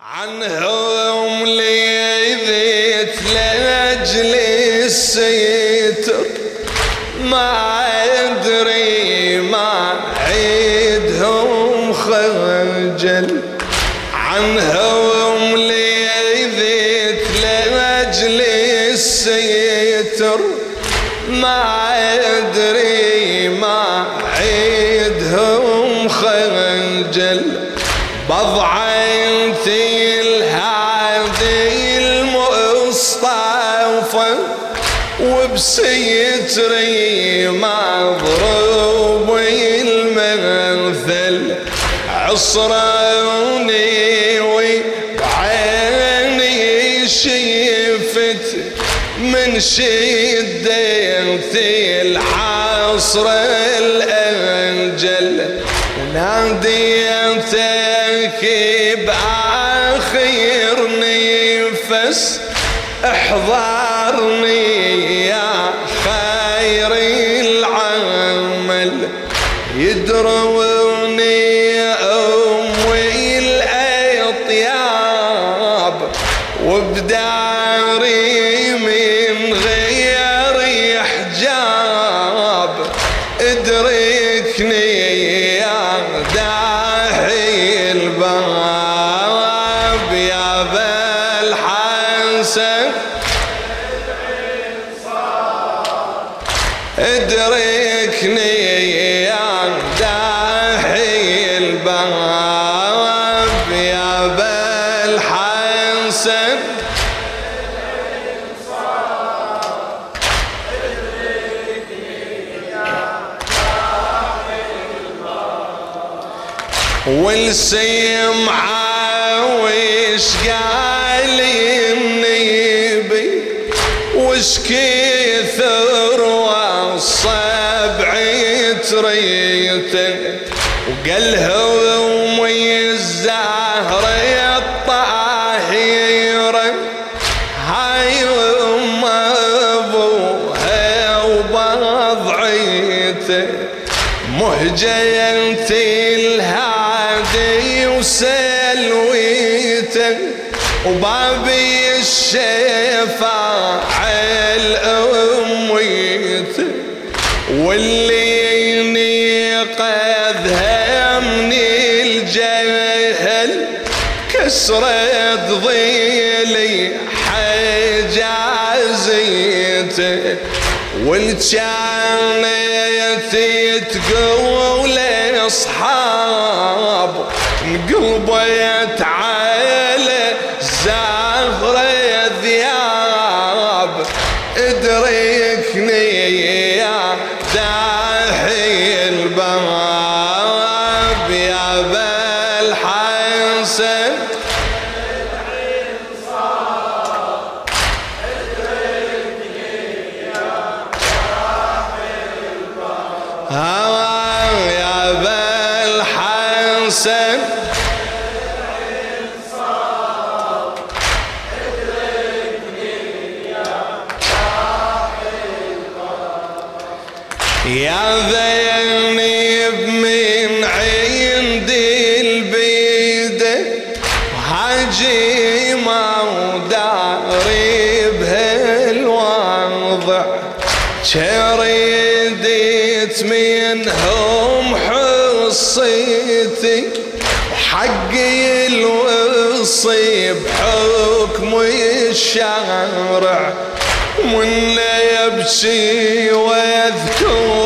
عنهم ليذيت لأجل السيتر ما أدري ما عيدهم خجل عنهم ليذيت لأجل السيتر ما أدري ما عيدهم خجل بضعتي الهادي المصطفى وبسيتري مضروب المثل عصروني وعيني شفت من شدتي العصر الأنجل. وناديتك بآخر نفس احضرني يا خير العمل. يدروني والسمعة وش قال النبي وش كثر والصبع تريته. وقالها امي الزهرة الطاهرة هاي أم أبوها وبضعيته. مهجة وبابي الشفاعة الأمويته واللي نقذها من الجهل كسرت ضيلي حجازيته والجانت تقول اصحاب انقلبت يا ذينب من عند البيدة هجيمة وداري بهالوضع شريدت منهم حصيتي وحقي الوصي بحكم الشرع من يبكي واذكر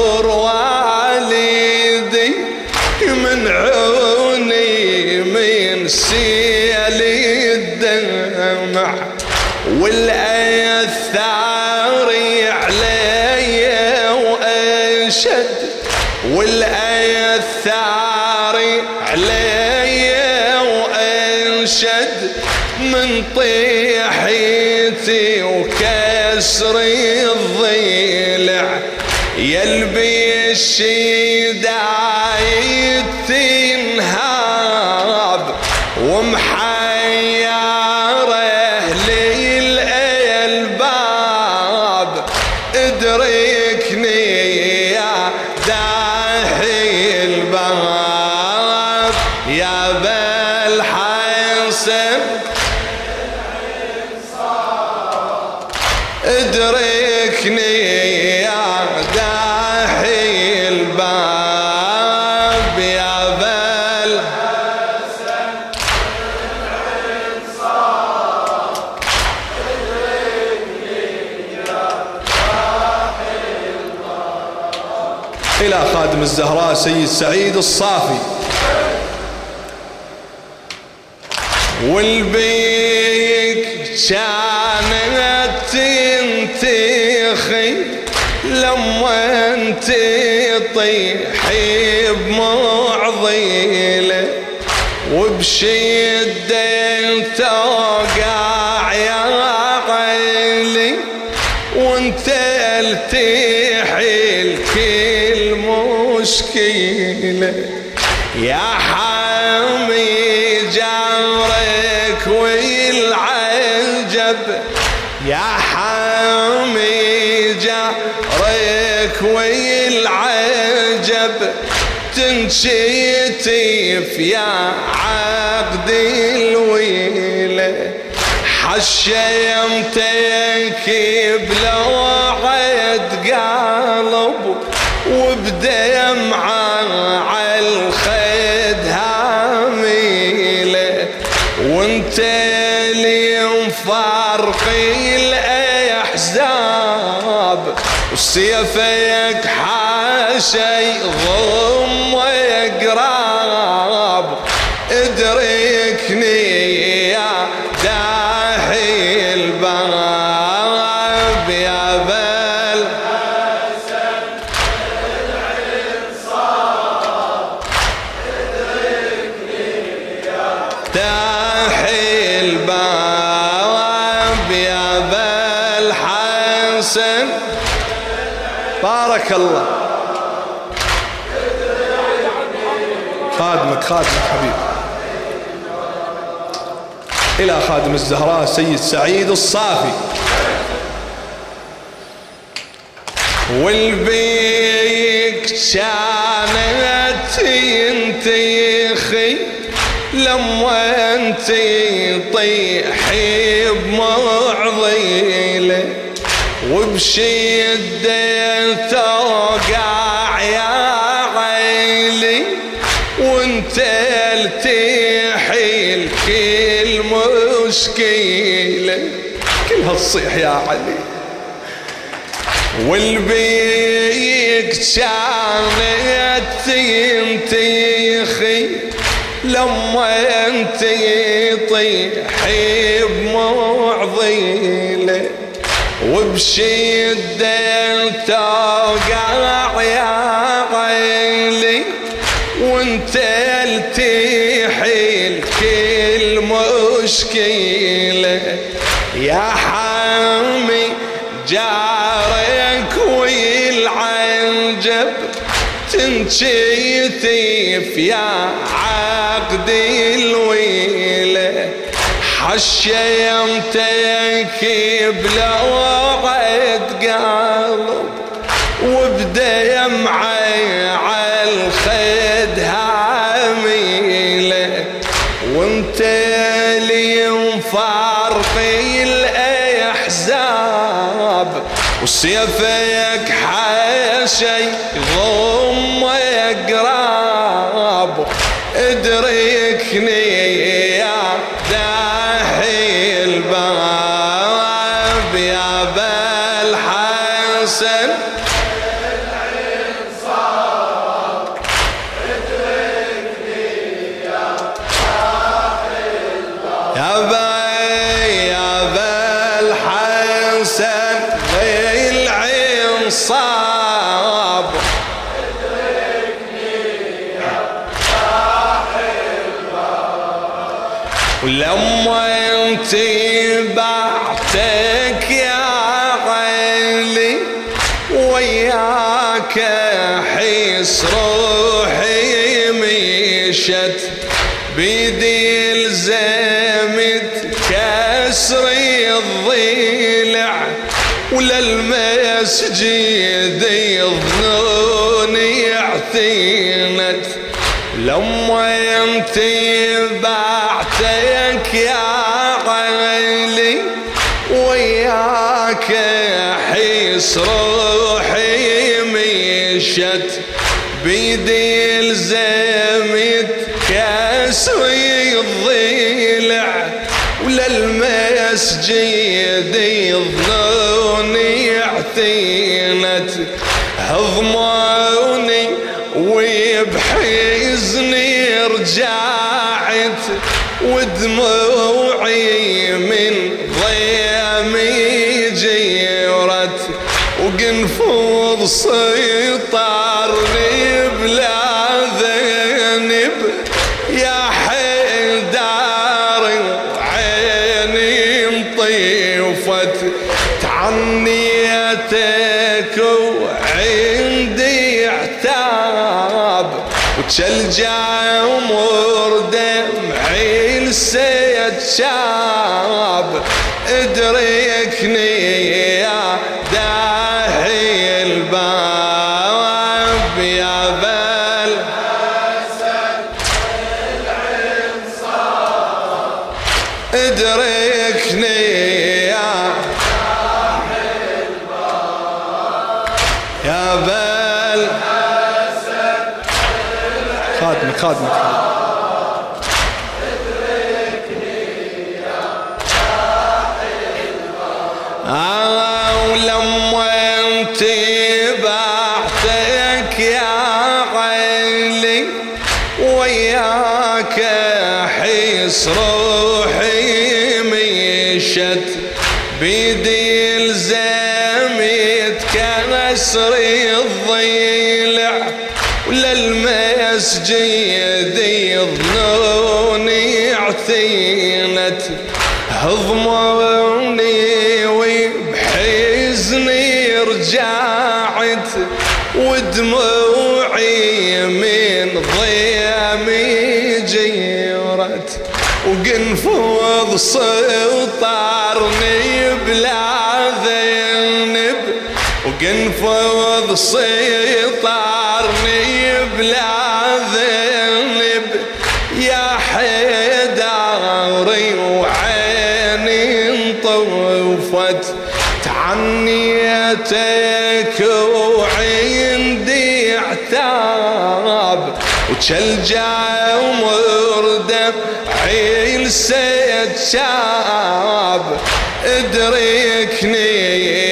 من طيحتي وكسر الضلع يلبي الشدايد تنهاب ومحيره لي الالباب ادركني يا داحي الباب يا بالحسن حسن ادركني يا داحي الباب يا بل. إلى خادم الزهراء سيد سعيد الصافي. والبيك كانت لما انت طيحي بمعضيلة وبشدة توقع يا عيلي وانت التحيل كل مشكلة. يا حامي جارك والعجب يا جارك والعجب تنشيتف يا عقد الويله حشيمتك بلوعة قلب وبدمعة على الخد هاميله وانت اللي مفارقي الأحزاب وسيفك حاشي ضم وقراب ادركني يا داحي الباب يا بل. داحي الباب يا بل حسن. بارك الله. خادمك خادمك حبيبي إلى خادم الزهراء سيد سعيد الصافي. والبيك كانت ينتخي لما انت طيحي بمعضيله وبشدة توقع كل مشكلة كلها تصيح يا علي. والبيك كانت تنتخي لما انت طيحي بمعضيلة. وبشدة توقع يا عيلي وانت التحيل كل مشكلة. يا حامي جارك والعنجب تنشيتف يا عقد الويلة. حشيمتك بلوعة قلب حسن روحي مشت بيدي الزمت كسري الضلع وللمسجد المسجد يظنون يعتينت. لما يمتي بعتك يا علي وياك حيس روحي مشت بيدي الزمت كسري الضلع وللمسجد يظنوني اعتينت هضموني وبحزني رجعت ودموعي من ضيمي جيرت وقنفوض سيطرني بلا ذنب يا حيدار عيني انطيفت تعنيتك وعندي عتاب وتشلجع امور دمعي لسيت شاب ادركني خادمك خادمك. آه كنسر الضيلع وللمسجد يظنوني اعتينت. هضموني وبحزني رجعت ودموعي من ضيمي جيرت. وقنفض سطرني وقنفض سطرني بلا ذنب. يا حيداري وعيني انطفت تعنيتك وعندي عتاب وتشلجع ومردم عيل سيد شاب ادركني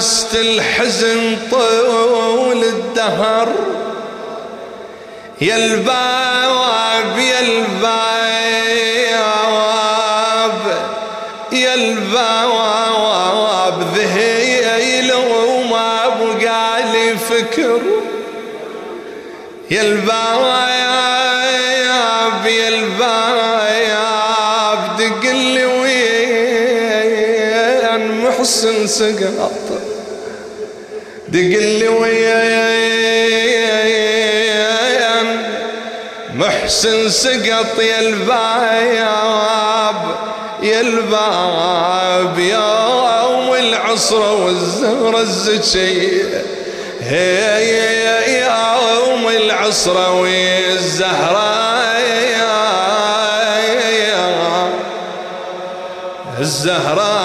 لبست الحزن طول الدهر. يا البواب يا البواب يا البواب ذهيل وما بقى لي فكر. يا البواب يا البواب دق لي وين محسن سقط دق لي وين محسن سقط يا الباب يا الباب يوم العصرة والزهرة الزكية هي يوم العصرة والزهرة الزهرة